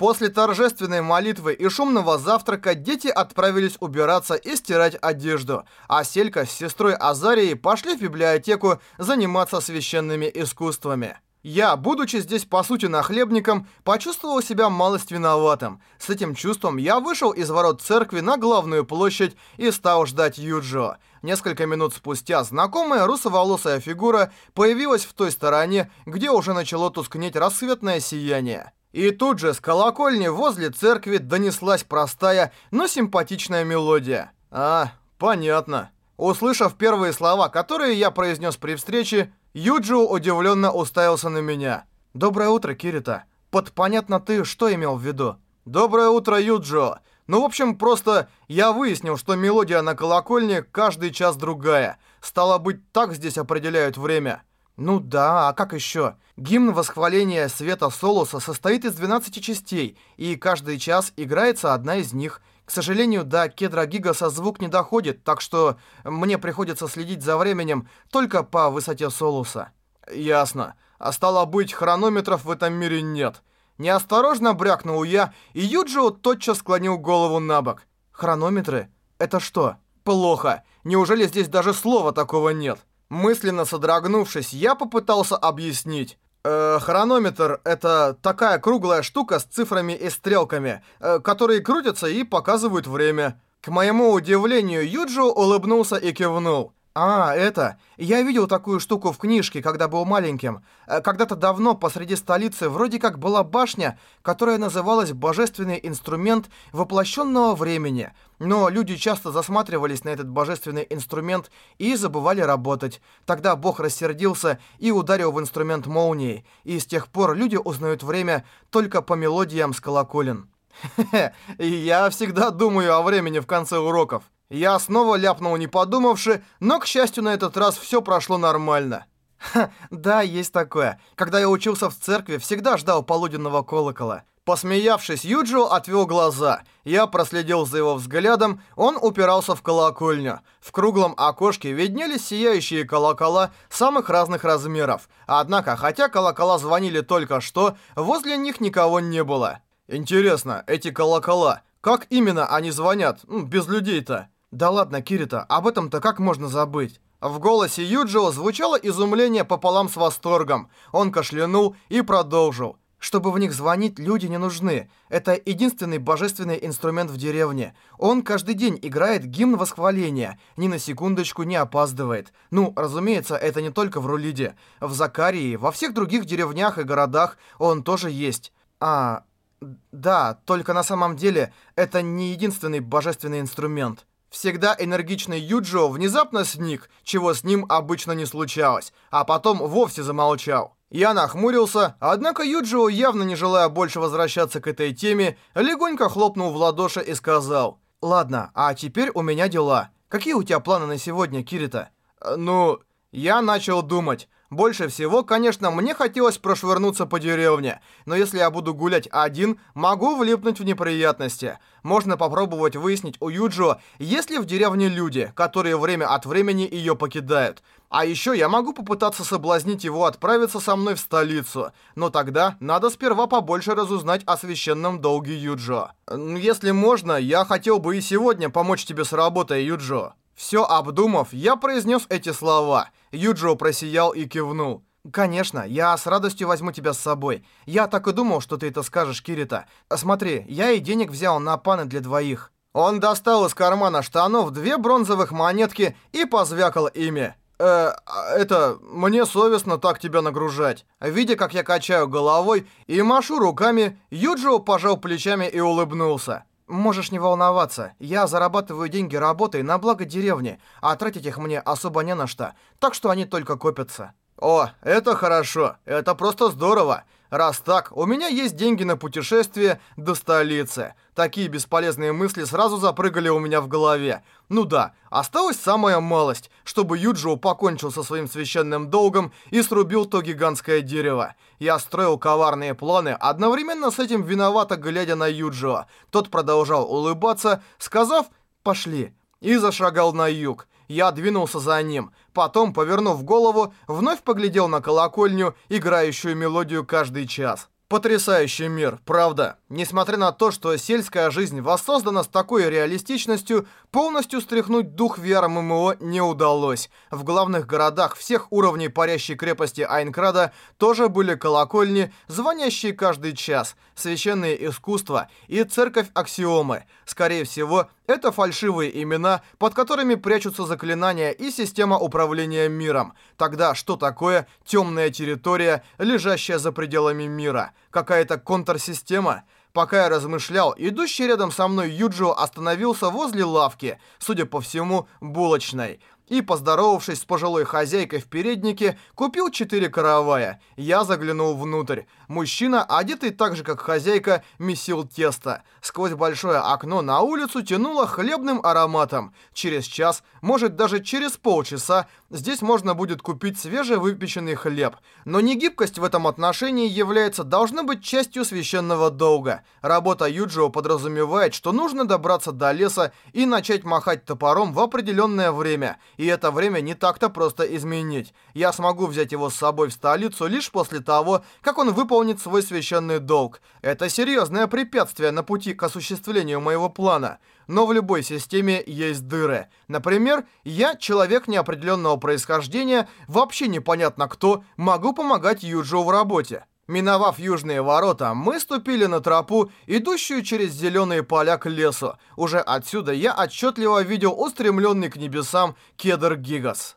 После торжественной молитвы и шумного завтрака дети отправились убираться и стирать одежду, а Селька с сестрой Азарией пошли в библиотеку заниматься священными искусствами. Я, будучи здесь по сути нахлебником, почувствовал себя малость виноватым. С этим чувством я вышел из ворот церкви на главную площадь и стал ждать Юджио. Несколько минут спустя знакомая русоволосая фигура появилась в той стороне, где уже начало тускнеть рассветное сияние. И тут же с колокольни возле церкви донеслась простая, но симпатичная мелодия. А, понятно. Услышав первые слова, которые я произнес при встрече, Юджио удивленно уставился на меня. «Доброе утро, Кирита. Под понятно ты что имел в виду?» «Доброе утро, Юджио. Ну, в общем, просто я выяснил, что мелодия на колокольне каждый час другая. Стало быть, так здесь определяют время». Ну да, а как еще? Гимн восхваления света Солуса состоит из 12 частей, и каждый час играется одна из них. К сожалению, до кедра Гигаса звук не доходит, так что мне приходится следить за временем только по высоте Солуса. Ясно. А стало быть, хронометров в этом мире нет. Неосторожно брякнул я, и Юджио тотчас склонил голову на бок. Хронометры? Это что? Плохо. Неужели здесь даже слова такого нет? Мысленно содрогнувшись, я попытался объяснить. Э, хронометр — это такая круглая штука с цифрами и стрелками, э, которые крутятся и показывают время. К моему удивлению, Юджио улыбнулся и кивнул. А, это... Я видел такую штуку в книжке, когда был маленьким. Э, когда-то давно посреди столицы вроде как была башня, которая называлась «Божественный инструмент воплощенного времени». Но люди часто засматривались на этот божественный инструмент и забывали работать. Тогда бог рассердился и ударил в инструмент молнией. И с тех пор люди узнают время только по мелодиям с колоколен. Хе-хе, я всегда думаю о времени в конце уроков. Я снова ляпнул не подумавши, но, к счастью, на этот раз все прошло нормально. Ха, да, есть такое. Когда я учился в церкви, всегда ждал полуденного колокола. Посмеявшись, Юджио отвел глаза. Я проследил за его взглядом, он упирался в колокольню. В круглом окошке виднелись сияющие колокола самых разных размеров. Однако, хотя колокола звонили только что, возле них никого не было. Интересно, эти колокола, как именно они звонят, без людей-то? Да ладно, Кирита, об этом-то как можно забыть? В голосе Юджио звучало изумление пополам с восторгом. Он кашлянул и продолжил. Чтобы в них звонить, люди не нужны. Это единственный божественный инструмент в деревне. Он каждый день играет гимн восхваления, ни на секундочку не опаздывает. Ну, разумеется, это не только в Рулиде. В Закарии, во всех других деревнях и городах он тоже есть. А, да, только на самом деле это не единственный божественный инструмент. Всегда энергичный Юджио внезапно сник, чего с ним обычно не случалось, а потом вовсе замолчал. Я нахмурился, однако Юджио, явно не желая больше возвращаться к этой теме, легонько хлопнул в ладоши и сказал, «Ладно, а теперь у меня дела. Какие у тебя планы на сегодня, Кирита?» «Ну, я начал думать». Больше всего, конечно, мне хотелось прошвырнуться по деревне, но если я буду гулять один, могу влипнуть в неприятности. Можно попробовать выяснить у Юджио, есть ли в деревне люди, которые время от времени ее покидают. А еще я могу попытаться соблазнить его отправиться со мной в столицу, но тогда надо сперва побольше разузнать о священном долге Юджио. Если можно, я хотел бы и сегодня помочь тебе с работой, Юджио. Все обдумав, я произнес эти слова. Юджио просиял и кивнул. «Конечно, я с радостью возьму тебя с собой. Я так и думал, что ты это скажешь, Кирита. Смотри, я и денег взял на паны для двоих». Он достал из кармана штанов две бронзовых монетки и позвякал ими. «Э, это... мне совестно так тебя нагружать». Видя, как я качаю головой и машу руками, Юджио пожал плечами и улыбнулся. Можешь не волноваться, я зарабатываю деньги работой на благо деревни, а тратить их мне особо не на что, так что они только копятся. О, это хорошо, это просто здорово. Раз так, у меня есть деньги на путешествие до столицы. Такие бесполезные мысли сразу запрыгали у меня в голове. Ну да, осталась самая малость, чтобы Юджио покончил со своим священным долгом и срубил то гигантское дерево. Я строил коварные планы, одновременно с этим виновато глядя на Юджио. Тот продолжал улыбаться, сказав «пошли» и зашагал на юг. Я двинулся за ним. Потом, повернув голову, вновь поглядел на колокольню, играющую мелодию каждый час. Потрясающий мир, правда? Несмотря на то, что сельская жизнь воссоздана с такой реалистичностью, полностью стряхнуть дух VR-ММО не удалось. В главных городах всех уровней парящей крепости Айнкрада тоже были колокольни, звонящие каждый час, священные искусства и церковь Аксиомы. Скорее всего, это фальшивые имена, под которыми прячутся заклинания и система управления миром. Тогда что такое темная территория, лежащая за пределами мира? Какая-то контрсистема? Пока я размышлял, идущий рядом со мной Юджио остановился возле лавки, судя по всему, булочной и, поздоровавшись с пожилой хозяйкой в переднике, купил четыре каравая. Я заглянул внутрь. Мужчина, одетый так же, как хозяйка, месил тесто. Сквозь большое окно на улицу тянуло хлебным ароматом. Через час, может даже через полчаса, здесь можно будет купить свежевыпеченный хлеб. Но негибкость в этом отношении является должна быть частью священного долга. Работа Юджио подразумевает, что нужно добраться до леса и начать махать топором в определенное время – и это время не так-то просто изменить. Я смогу взять его с собой в столицу лишь после того, как он выполнит свой священный долг. Это серьезное препятствие на пути к осуществлению моего плана. Но в любой системе есть дыры. Например, я, человек неопределенного происхождения, вообще непонятно кто, могу помогать Юджио в работе. Миновав южные ворота, мы ступили на тропу, идущую через зеленые поля к лесу. Уже отсюда я отчетливо видел устремленный к небесам кедр Гигас.